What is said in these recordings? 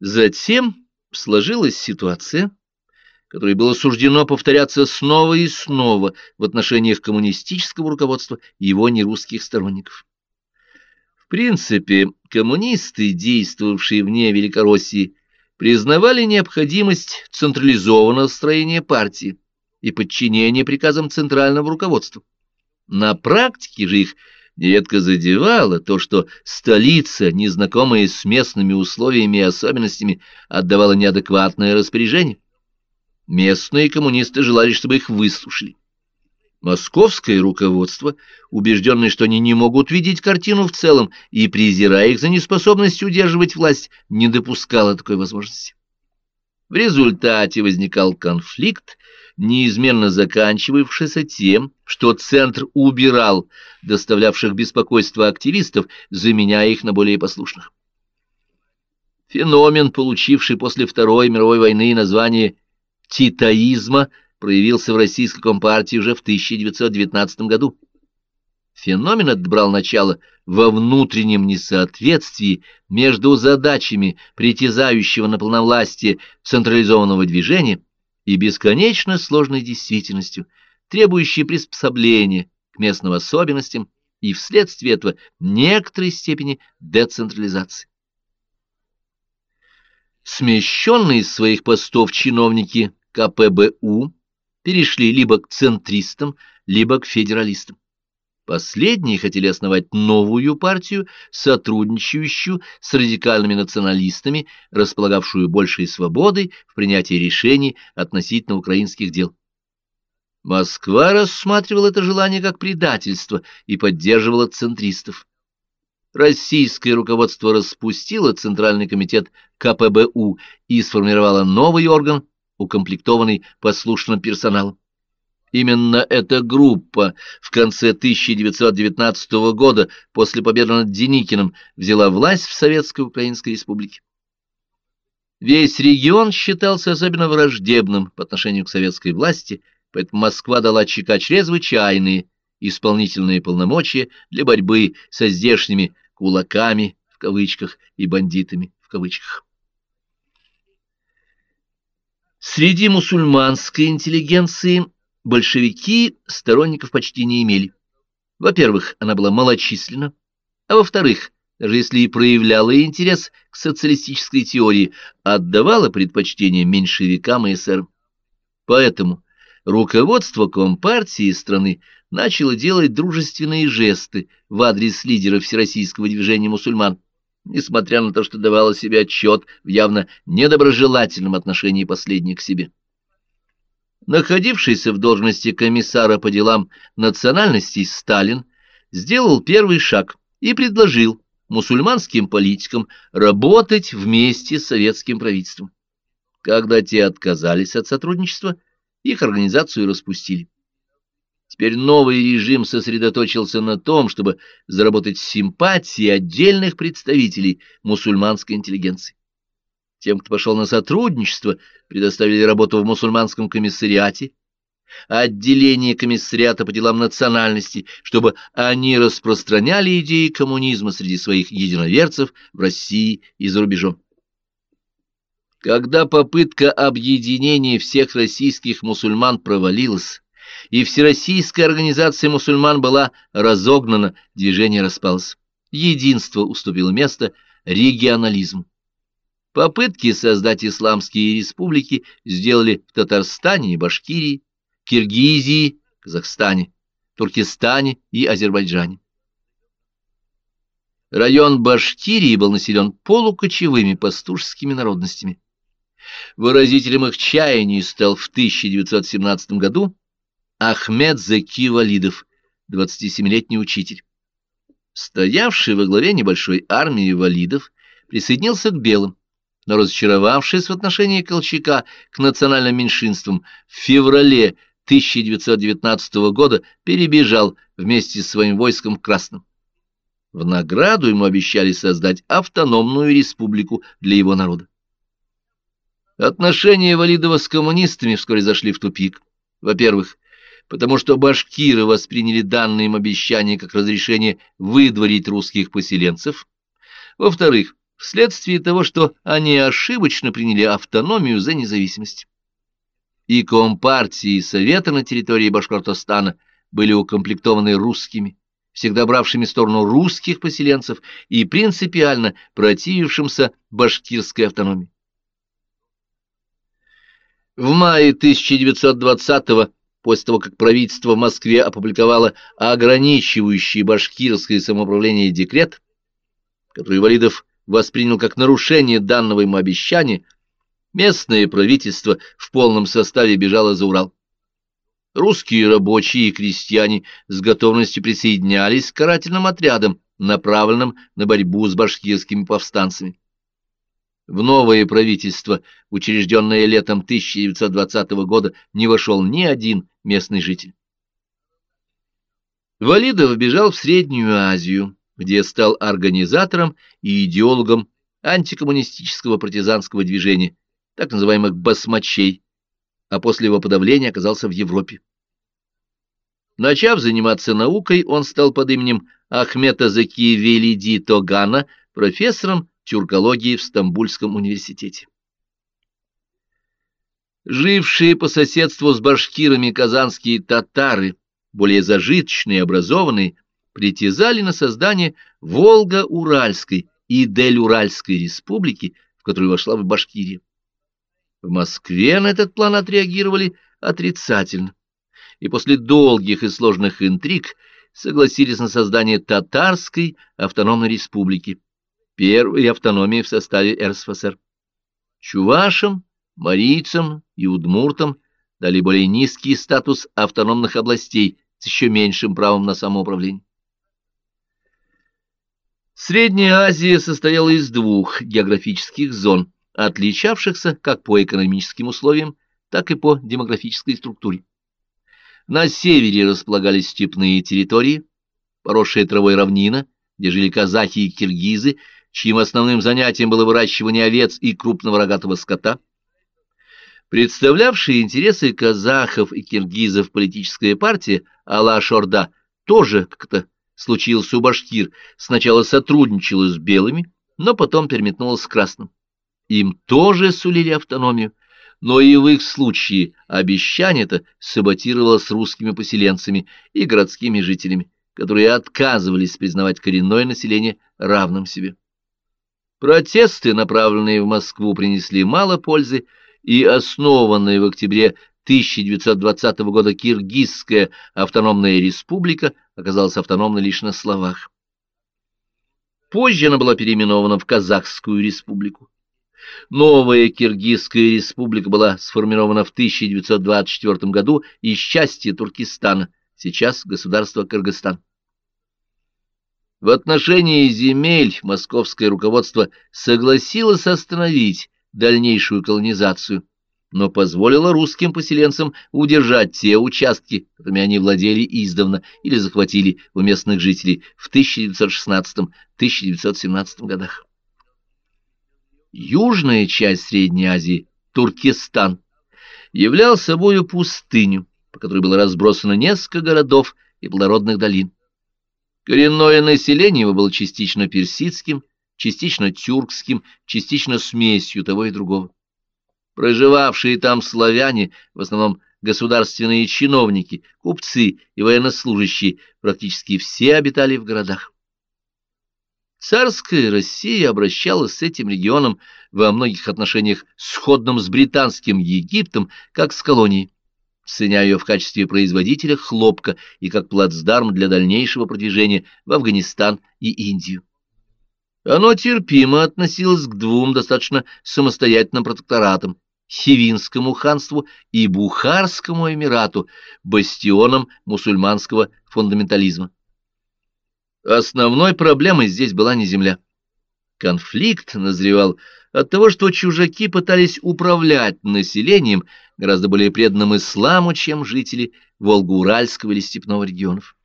Затем сложилась ситуация, которой было суждено повторяться снова и снова в отношениях коммунистического руководства и его нерусских сторонников. В принципе, коммунисты, действовавшие вне Великороссии, признавали необходимость централизованного строения партии и подчинения приказам центрального руководства. На практике же их нередко задевало то, что столица, незнакомая с местными условиями и особенностями, отдавала неадекватное распоряжение. Местные коммунисты желали, чтобы их выслушали. Московское руководство, убежденное, что они не могут видеть картину в целом и презирая их за неспособность удерживать власть, не допускало такой возможности. В результате возникал конфликт, неизменно заканчивавшийся тем, что Центр убирал доставлявших беспокойство активистов, заменяя их на более послушных. Феномен, получивший после Второй мировой войны название «титаизма», проявился в Российской Компартии уже в 1919 году. Феномен этот брал начало во внутреннем несоответствии между задачами притязающего на полновластие централизованного движения и бесконечно сложной действительностью, требующей приспособления к местным особенностям и вследствие этого некоторой степени децентрализации. Смещенные из своих постов чиновники КПБУ перешли либо к центристам, либо к федералистам. Последние хотели основать новую партию, сотрудничающую с радикальными националистами, располагавшую большей свободой в принятии решений относительно украинских дел. Москва рассматривала это желание как предательство и поддерживала центристов. Российское руководство распустило Центральный комитет КПБУ и сформировало новый орган, укомплектованный послушным персоналом. Именно эта группа в конце 1919 года после победы над Деникиным взяла власть в Советской Украинской Республике. Весь регион считался особенно враждебным по отношению к советской власти, поэтому Москва дала ЧК чрезвычайные исполнительные полномочия для борьбы со здешними «кулаками» в кавычках и «бандитами» в кавычках. Среди мусульманской интеллигенции большевики сторонников почти не имели. Во-первых, она была малочисленна, а во-вторых, даже если и проявляла интерес к социалистической теории, отдавала предпочтение меньшевикам и эсерам. Поэтому руководство Компартии страны начало делать дружественные жесты в адрес лидера Всероссийского движения мусульман, несмотря на то, что давало себе отчет в явно недоброжелательном отношении последних к себе находившийся в должности комиссара по делам национальностей Сталин, сделал первый шаг и предложил мусульманским политикам работать вместе с советским правительством. Когда те отказались от сотрудничества, их организацию распустили. Теперь новый режим сосредоточился на том, чтобы заработать симпатии отдельных представителей мусульманской интеллигенции. Тем, кто пошел на сотрудничество, предоставили работу в мусульманском комиссариате, отделение комиссариата по делам национальности, чтобы они распространяли идеи коммунизма среди своих единоверцев в России и за рубежом. Когда попытка объединения всех российских мусульман провалилась, и Всероссийская организация мусульман была разогнана, движение распалось. Единство уступило место регионализму. Попытки создать исламские республики сделали в Татарстане и Башкирии, Киргизии, Казахстане, Туркестане и Азербайджане. Район Башкирии был населен полукочевыми пастушскими народностями. Выразителем их чаяний стал в 1917 году Ахмед Заки Валидов, 27-летний учитель. Стоявший во главе небольшой армии валидов присоединился к белым но разочаровавшись в отношении Колчака к национальным меньшинствам, в феврале 1919 года перебежал вместе с своим войском к Красным. В награду ему обещали создать автономную республику для его народа. Отношения Валидова с коммунистами вскоре зашли в тупик. Во-первых, потому что башкиры восприняли данные им обещания как разрешение выдворить русских поселенцев. Во-вторых, вследствие того, что они ошибочно приняли автономию за независимость. И Компартии, и Советы на территории Башкортостана были укомплектованы русскими, всегда бравшими сторону русских поселенцев и принципиально противившимся башкирской автономии. В мае 1920-го, после того, как правительство в Москве опубликовало ограничивающий башкирское самоуправление декрет, который Валидов воспринял как нарушение данного ему обещания, местное правительство в полном составе бежало за Урал. Русские рабочие и крестьяне с готовностью присоединялись к карательным отрядам, направленным на борьбу с башкирскими повстанцами. В новое правительство, учрежденное летом 1920 года, не вошел ни один местный житель. Валидов бежал в Среднюю Азию, где стал организатором и идеологом антикоммунистического партизанского движения, так называемых басмачей, а после его подавления оказался в Европе. Начав заниматься наукой, он стал под именем Ахмета Заки Велиди Тогана профессором тюркологии в Стамбульском университете. Жившие по соседству с башкирами казанские татары, более зажиточные и образованные, притязали на создание Волго-Уральской и Дель-Уральской республики, в которую вошла в Башкирия. В Москве на этот план отреагировали отрицательно, и после долгих и сложных интриг согласились на создание Татарской автономной республики, первой автономии в составе РСФСР. Чувашам, марийцам и удмуртам дали более низкий статус автономных областей с еще меньшим правом на самоуправление. Средняя Азия состояла из двух географических зон, отличавшихся как по экономическим условиям, так и по демографической структуре. На севере располагались степные территории, поросшие травой равнина, где жили казахи и киргизы, чьим основным занятием было выращивание овец и крупного рогатого скота. Представлявшая интересы казахов и киргизов политическая партия Алла-Шорда тоже как-то случилось у башкир, сначала сотрудничала с белыми, но потом переметнулась с красным. Им тоже сулили автономию, но и в их случае обещание это саботировалось русскими поселенцами и городскими жителями, которые отказывались признавать коренное население равным себе. Протесты, направленные в Москву, принесли мало пользы, и основанная в октябре 1920 года Киргизская автономная республика оказалась автономной лишь на словах. Позже она была переименована в Казахскую республику. Новая Киргизская республика была сформирована в 1924 году из части Туркестана, сейчас государство Кыргызстан. В отношении земель московское руководство согласилось остановить дальнейшую колонизацию, но позволило русским поселенцам удержать те участки, которыми они владели издавна или захватили у местных жителей в 1916-1917 годах. Южная часть Средней Азии, Туркестан, являл собою пустыню, по которой было разбросано несколько городов и плодородных долин. Коренное население его было частично персидским, частично тюркским, частично смесью того и другого. Проживавшие там славяне, в основном государственные чиновники, купцы и военнослужащие, практически все обитали в городах. Царская Россия обращалась с этим регионом во многих отношениях сходным с британским Египтом, как с колонией ценя ее в качестве производителя хлопка и как плацдарм для дальнейшего продвижения в Афганистан и Индию. Оно терпимо относилось к двум достаточно самостоятельным протекторатам – Хивинскому ханству и Бухарскому эмирату, бастионам мусульманского фундаментализма. Основной проблемой здесь была не земля. Конфликт назревал от того, что чужаки пытались управлять населением, гораздо более преданным исламу, чем жители Волго-Уральского или Степного регионов.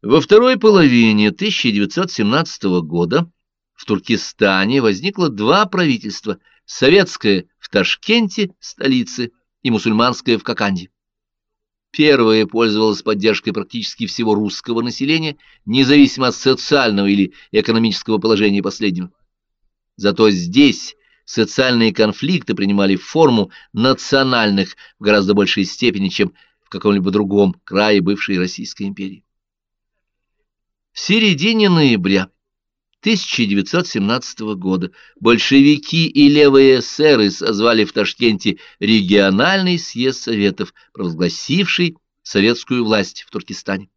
Во второй половине 1917 года в Туркестане возникло два правительства – советское в Ташкенте, столице, и мусульманское в Коканде. Первая пользовалась поддержкой практически всего русского населения, независимо от социального или экономического положения последнего. Зато здесь социальные конфликты принимали форму национальных в гораздо большей степени, чем в каком-либо другом крае бывшей Российской империи. В середине ноября 1917 года большевики и левые эсеры созвали в Ташкенте региональный съезд Советов, провозгласивший советскую власть в Туркестане.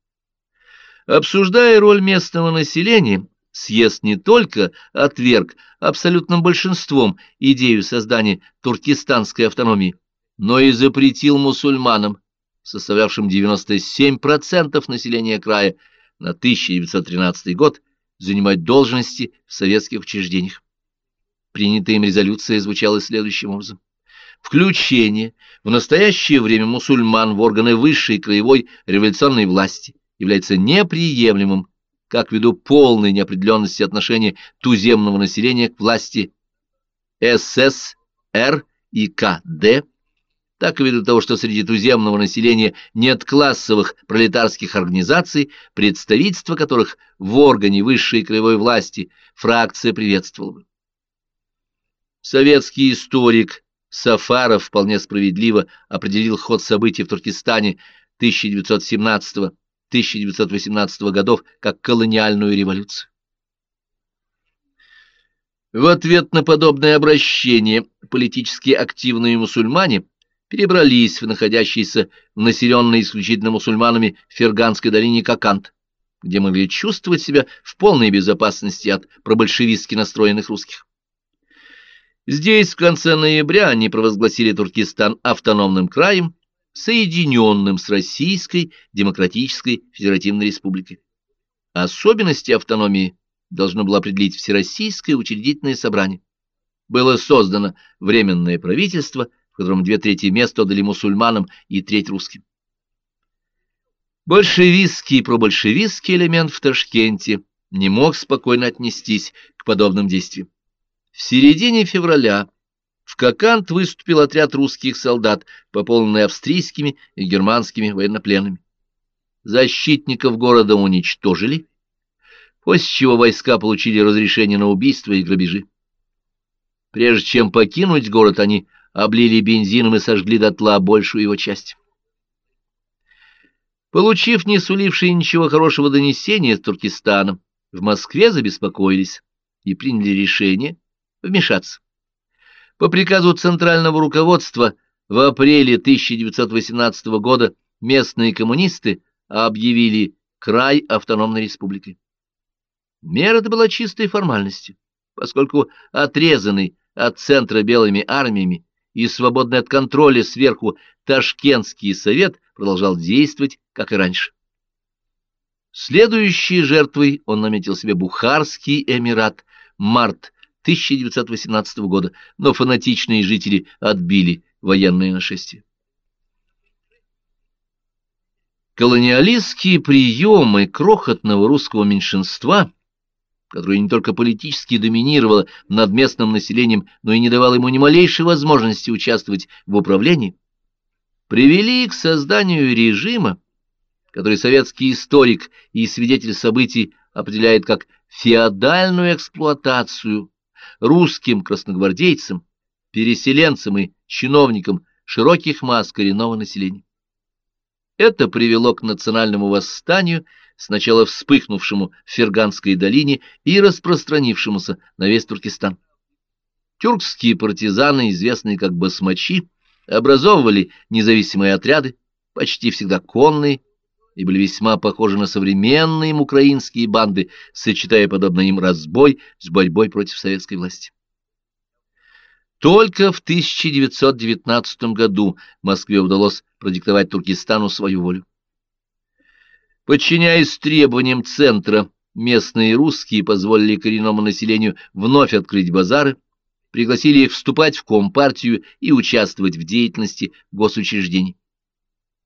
Обсуждая роль местного населения, съезд не только отверг абсолютным большинством идею создания туркестанской автономии, но и запретил мусульманам, составлявшим 97% населения края на 1913 год, занимать должности в советских учреждениях. Принятая им резолюция звучала следующим образом. Включение в настоящее время мусульман в органы высшей краевой революционной власти является неприемлемым как ввиду полной неопределенности отношения туземного населения к власти ССР и КД, так и ввиду того, что среди туземного населения нет классовых пролетарских организаций, представительство которых в органе высшей краевой власти фракция приветствовала бы. Советский историк Сафаров вполне справедливо определил ход событий в Туркестане 1917-1918 годов как колониальную революцию. В ответ на подобное обращение политически активные мусульмане перебрались в находящийся в населенной исключительно мусульманами Ферганской долине Кокант, где могли чувствовать себя в полной безопасности от пробольшевистски настроенных русских. Здесь в конце ноября они провозгласили Туркестан автономным краем, соединенным с Российской Демократической Федеративной Республикой. Особенности автономии должно было определить Всероссийское учредительное собрание. Было создано Временное правительство – в котором две трети мест отдали мусульманам и треть русским. Большевистский и пробольшевистский элемент в Ташкенте не мог спокойно отнестись к подобным действиям. В середине февраля в Кокант выступил отряд русских солдат, пополненный австрийскими и германскими военнопленными. Защитников города уничтожили, после чего войска получили разрешение на убийства и грабежи. Прежде чем покинуть город, они облили бензином и сожгли дотла большую его часть. Получив не сулившие ничего хорошего донесения с Туркестана, в Москве забеспокоились и приняли решение вмешаться. По приказу центрального руководства в апреле 1918 года местные коммунисты объявили край автономной республикой. Мера это была чистой формальностью, поскольку отрезанный от центра белыми армиями и свободный от контроля сверху Ташкентский совет продолжал действовать, как и раньше. Следующей жертвой он наметил себе Бухарский Эмират, март 1918 года, но фанатичные жители отбили военное нашествие. Колониалистские приемы крохотного русского меньшинства – которая не только политически доминировала над местным населением, но и не давала ему ни малейшей возможности участвовать в управлении, привели к созданию режима, который советский историк и свидетель событий определяет как феодальную эксплуатацию русским красногвардейцам, переселенцам и чиновникам широких масс коренного населения. Это привело к национальному восстанию сначала вспыхнувшему в Ферганской долине и распространившемуся на весь Туркестан. Тюркские партизаны, известные как басмачи, образовывали независимые отряды, почти всегда конные, и были весьма похожи на современные им украинские банды, сочетая подобно им разбой с борьбой против советской власти. Только в 1919 году Москве удалось продиктовать Туркестану свою волю. Подчиняясь требованиям центра, местные русские позволили коренному населению вновь открыть базары, пригласили их вступать в Компартию и участвовать в деятельности госучреждений.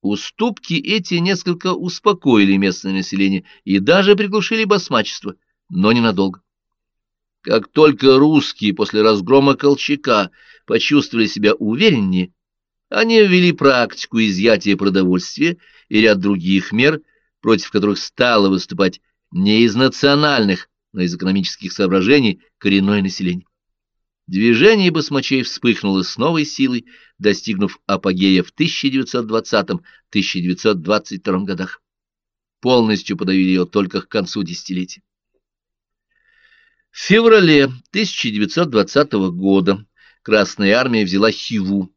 Уступки эти несколько успокоили местное население и даже приглушили басмачество, но ненадолго. Как только русские после разгрома Колчака почувствовали себя увереннее, Они ввели практику изъятия продовольствия и ряд других мер, против которых стало выступать не из национальных, но из экономических соображений коренное население. Движение басмачей вспыхнуло с новой силой, достигнув апогея в 1920-1922 годах. Полностью подавили ее только к концу десятилетия. В феврале 1920 года Красная армия взяла Хиву.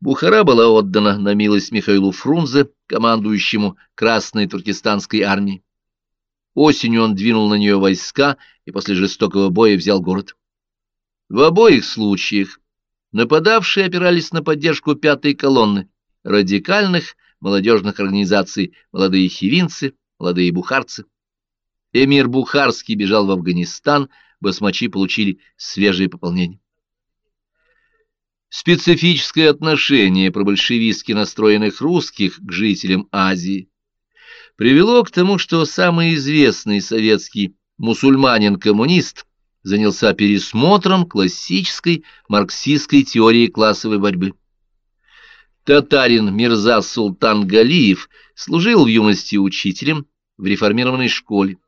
Бухара была отдана на милость Михаилу Фрунзе, командующему Красной Туркестанской армией. Осенью он двинул на нее войска и после жестокого боя взял город. В обоих случаях нападавшие опирались на поддержку пятой колонны, радикальных молодежных организаций «Молодые хивинцы», «Молодые бухарцы». Эмир Бухарский бежал в Афганистан, басмачи получили свежее пополнение. Специфическое отношение пробольшевистски настроенных русских к жителям Азии привело к тому, что самый известный советский мусульманин-коммунист занялся пересмотром классической марксистской теории классовой борьбы. Татарин Мирза Султан Галиев служил в юности учителем в реформированной школе.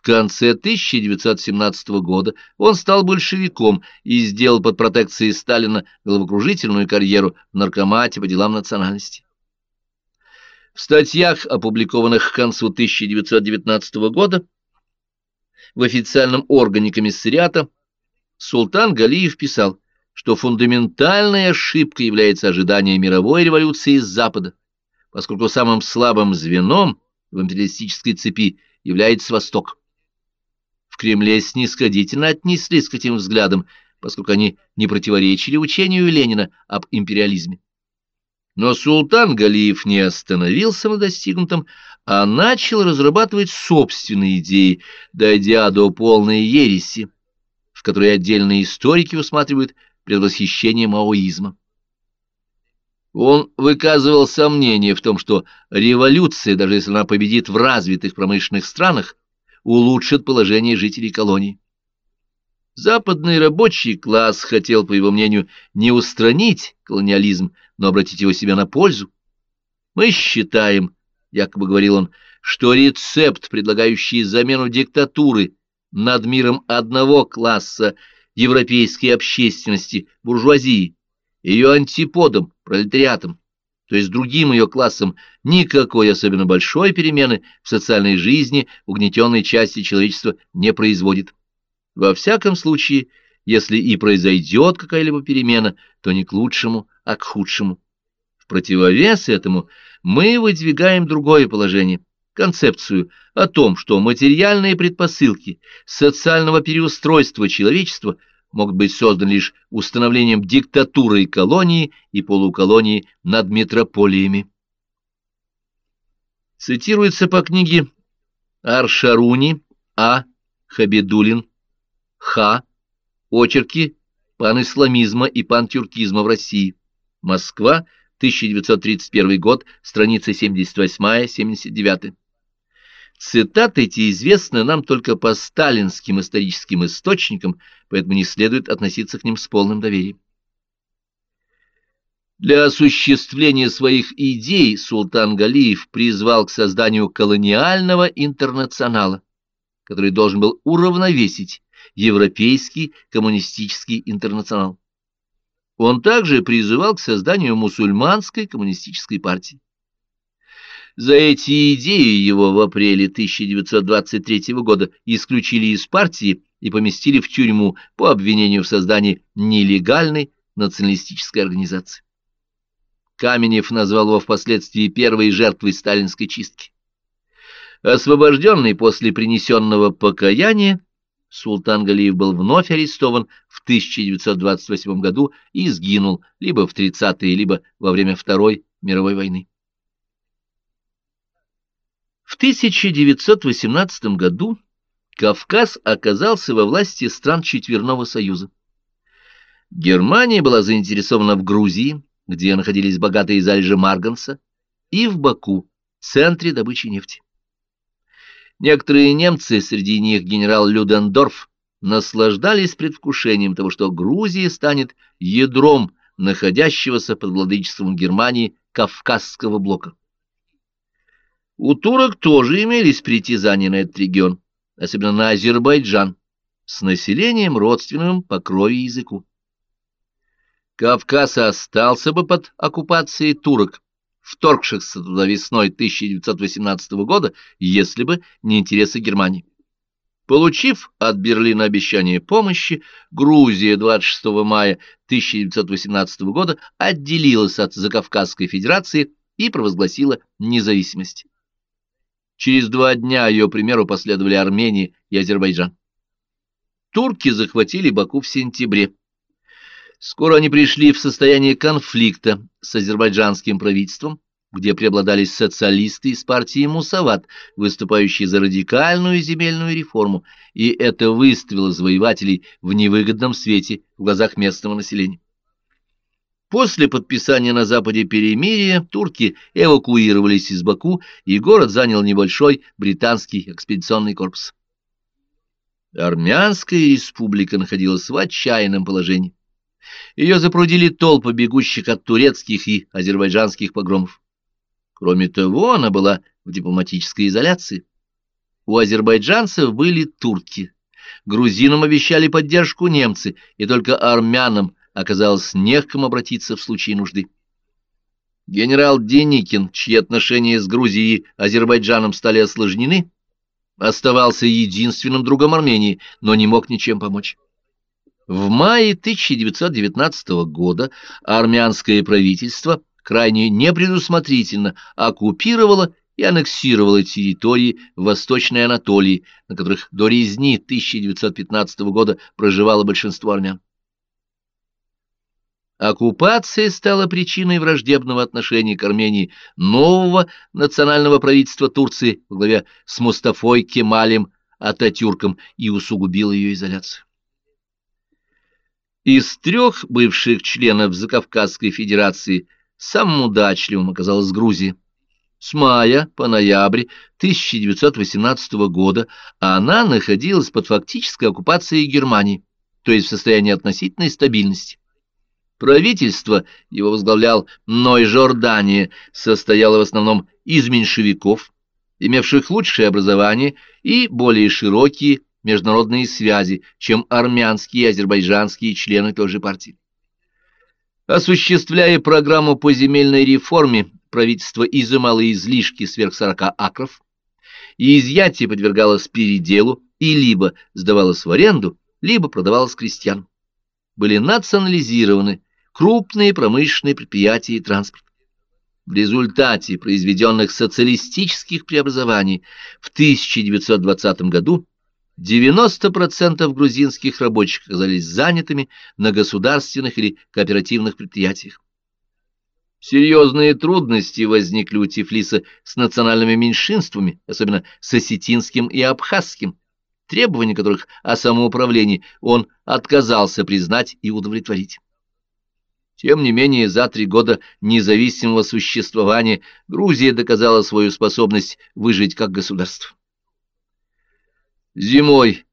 В конце 1917 года он стал большевиком и сделал под протекцией Сталина головокружительную карьеру в наркомате по делам национальности. В статьях, опубликованных к концу 1919 года, в официальном органе комиссариата Султан Галиев писал, что фундаментальной ошибкой является ожидание мировой революции из Запада, поскольку самым слабым звеном в империалистической цепи является Восток. Кремле снисходительно отнеслись к этим взглядам, поскольку они не противоречили учению Ленина об империализме. Но султан Галиев не остановился на достигнутом, а начал разрабатывать собственные идеи, дойдя до полной ереси, в которой отдельные историки усматривают предвосхищение маоизма. Он выказывал сомнение в том, что революция, даже если она победит в развитых промышленных странах, улучшит положение жителей колоний. Западный рабочий класс хотел, по его мнению, не устранить колониализм, но обратить его себе на пользу. Мы считаем, якобы говорил он, что рецепт, предлагающий замену диктатуры над миром одного класса европейской общественности, буржуазии, ее антиподом, пролетариатом, то есть другим ее классом, никакой особенно большой перемены в социальной жизни угнетенной части человечества не производит. Во всяком случае, если и произойдет какая-либо перемена, то не к лучшему, а к худшему. В противовес этому мы выдвигаем другое положение, концепцию о том, что материальные предпосылки социального переустройства человечества могут быть созданы лишь установлением диктатуры колонии и полуколонии над метрополиями. Цитируется по книге Аршаруни А. Хабидулин Х. Очерки панисламизма и пантюркизма в России. Москва, 1931 год, страница 78-79. Цитаты эти известны нам только по сталинским историческим источникам, поэтому не следует относиться к ним с полным доверием. Для осуществления своих идей Султан Галиев призвал к созданию колониального интернационала, который должен был уравновесить Европейский коммунистический интернационал. Он также призывал к созданию мусульманской коммунистической партии. За эти идеи его в апреле 1923 года исключили из партии и поместили в тюрьму по обвинению в создании нелегальной националистической организации. Каменев назвал его впоследствии первой жертвой сталинской чистки. Освобожденный после принесенного покаяния, Султан Галиев был вновь арестован в 1928 году и сгинул либо в 30-е, либо во время Второй мировой войны. В 1918 году Кавказ оказался во власти стран Четверного Союза. Германия была заинтересована в Грузии, где находились богатые залежи Марганца, и в Баку, центре добычи нефти. Некоторые немцы, среди них генерал Людендорф, наслаждались предвкушением того, что Грузия станет ядром находящегося под владычеством Германии Кавказского блока. У турок тоже имелись притязания на этот регион, особенно на Азербайджан, с населением родственным по крови и языку. Кавказ остался бы под оккупацией турок, вторгшихся туда весной 1918 года, если бы не интересы Германии. Получив от Берлина обещание помощи, Грузия 26 мая 1918 года отделилась от Закавказской Федерации и провозгласила независимость. Через два дня ее примеру последовали Армения и Азербайджан. Турки захватили Баку в сентябре. Скоро они пришли в состояние конфликта с азербайджанским правительством, где преобладали социалисты из партии Мусават, выступающие за радикальную земельную реформу, и это выставило завоевателей в невыгодном свете в глазах местного населения. После подписания на Западе перемирия турки эвакуировались из Баку, и город занял небольшой британский экспедиционный корпус. Армянская республика находилась в отчаянном положении. Ее запрудили толпы бегущих от турецких и азербайджанских погромов. Кроме того, она была в дипломатической изоляции. У азербайджанцев были турки. Грузинам обещали поддержку немцы, и только армянам оказалось не к кому обратиться в случае нужды. Генерал Деникин, чьи отношения с Грузией и Азербайджаном стали осложнены, оставался единственным другом Армении, но не мог ничем помочь. В мае 1919 года армянское правительство крайне непредусмотрительно оккупировала и аннексировала территории Восточной Анатолии, на которых до резни 1915 года проживало большинство армян. Оккупация стала причиной враждебного отношения к Армении нового национального правительства Турции во главе с Мустафой Кемалем Ататюрком и усугубила ее изоляцию. Из трех бывших членов Закавказской Федерации – Самым удачливым оказалась Грузия. С мая по ноябрь 1918 года она находилась под фактической оккупацией Германии, то есть в состоянии относительной стабильности. Правительство, его возглавлял Ной Жордания, состояло в основном из меньшевиков, имевших лучшее образование и более широкие международные связи, чем армянские и азербайджанские члены той же партии. Осуществляя программу по земельной реформе, правительство изымало излишки сверх 40 акров, и изъятие подвергалось переделу и либо сдавалось в аренду, либо продавалось крестьянам. Были национализированы крупные промышленные предприятия и транспорт. В результате произведенных социалистических преобразований в 1920 году 90% грузинских рабочих оказались занятыми на государственных или кооперативных предприятиях. Серьезные трудности возникли у Тифлиса с национальными меньшинствами, особенно с осетинским и абхазским, требования которых о самоуправлении он отказался признать и удовлетворить. Тем не менее, за три года независимого существования Грузия доказала свою способность выжить как государство. Зимой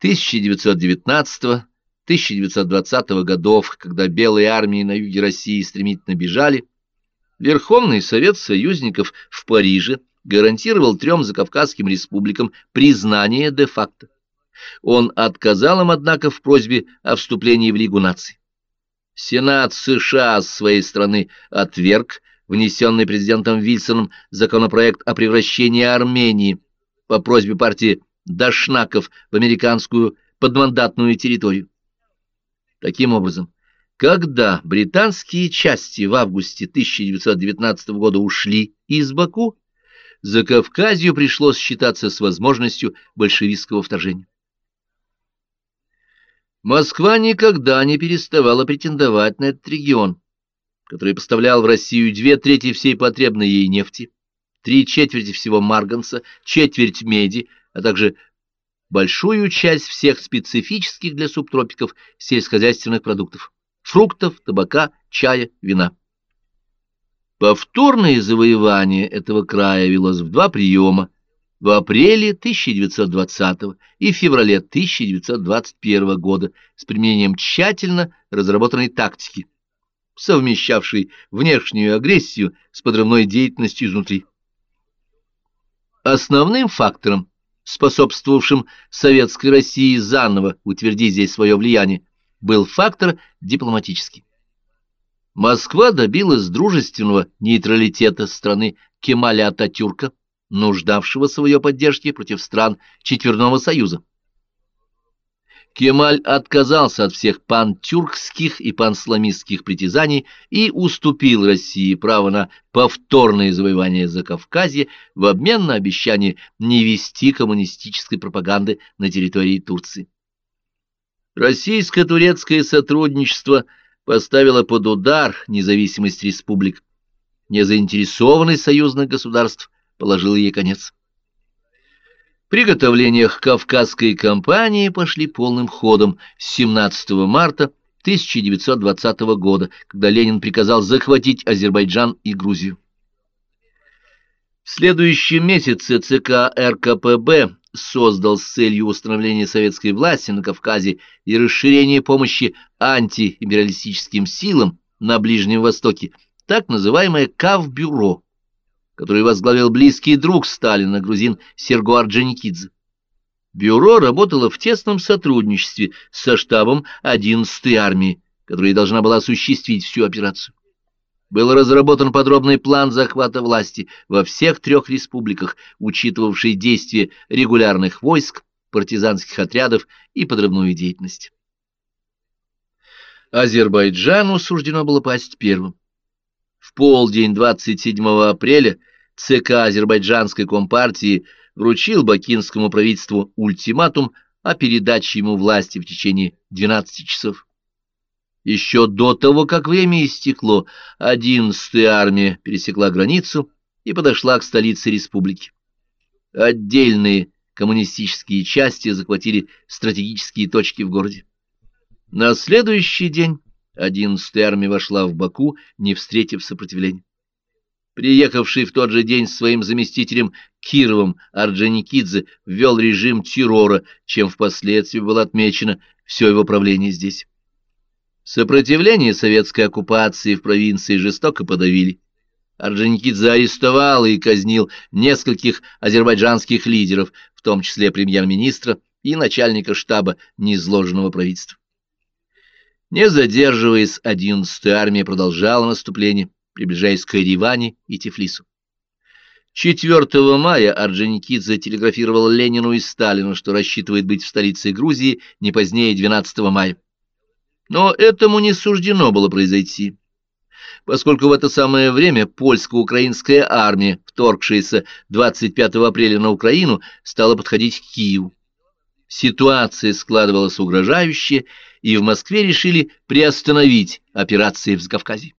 1919-1920 годов, когда белые армии на юге России стремительно бежали, Верховный Совет союзников в Париже гарантировал трем закавказским республикам признание де-факто. Он отказал им, однако, в просьбе о вступлении в Лигу наций. Сенат США с своей стороны отверг внесенный президентом Вильсоном законопроект о превращении Армении по просьбе партии дашнаков в американскую подмандатную территорию. Таким образом, когда британские части в августе 1919 года ушли из Баку, за Кавказью пришлось считаться с возможностью большевистского вторжения. Москва никогда не переставала претендовать на этот регион, который поставлял в Россию две трети всей потребной ей нефти, три четверти всего марганца, четверть меди, а также большую часть всех специфических для субтропиков сельскохозяйственных продуктов – фруктов, табака, чая, вина. Повторное завоевание этого края велось в два приема в апреле 1920 и феврале 1921 года с применением тщательно разработанной тактики. совмещавший внешнюю агрессию с подрывной деятельностью изнутри. Основным фактором, способствовавшим советской России заново утвердить здесь свое влияние, был фактор дипломатический. Москва добилась дружественного нейтралитета страны Кемаля Ататюрка, нуждавшегося в ее поддержке против стран Четверного Союза. Кемаль отказался от всех пантюркских и пансламистских притязаний и уступил России право на повторное завоевание Закавказья в обмен на обещание не вести коммунистической пропаганды на территории Турции. Российско-турецкое сотрудничество поставило под удар независимость республик. Незаинтересованность союзных государств положила ей конец. Приготовления к Кавказской кампании пошли полным ходом с 17 марта 1920 года, когда Ленин приказал захватить Азербайджан и Грузию. В следующем месяце ЦК РКПБ создал с целью установления советской власти на Кавказе и расширения помощи антиимпериалистическим силам на Ближнем Востоке так называемое Кавбюро который возглавил близкий друг Сталина, грузин Серго Орджоникидзе. Бюро работало в тесном сотрудничестве со штабом 11-й армии, которая должна была осуществить всю операцию. Был разработан подробный план захвата власти во всех трех республиках, учитывавший действия регулярных войск, партизанских отрядов и подрывную деятельность. Азербайджану суждено было пасть первым. В полдень 27 апреля ЦК Азербайджанской компартии вручил бакинскому правительству ультиматум о передаче ему власти в течение 12 часов. Еще до того, как время истекло, 11-я армия пересекла границу и подошла к столице республики. Отдельные коммунистические части захватили стратегические точки в городе. На следующий день 11-я армия вошла в Баку, не встретив сопротивления приехавший в тот же день с своим заместителем Кировым Орджоникидзе, ввел режим террора, чем впоследствии было отмечено все его правление здесь. Сопротивление советской оккупации в провинции жестоко подавили. Орджоникидзе арестовал и казнил нескольких азербайджанских лидеров, в том числе премьер-министра и начальника штаба неизложенного правительства. Не задерживаясь, 11-я армия продолжала наступление приближаясь к Ереване и Тифлису. 4 мая Орджоникидзе телеграфировал Ленину и Сталину, что рассчитывает быть в столице Грузии не позднее 12 мая. Но этому не суждено было произойти, поскольку в это самое время польско-украинская армия, вторгшаяся 25 апреля на Украину, стала подходить к Киеву. Ситуация складывалась угрожающая, и в Москве решили приостановить операции в Закавказье.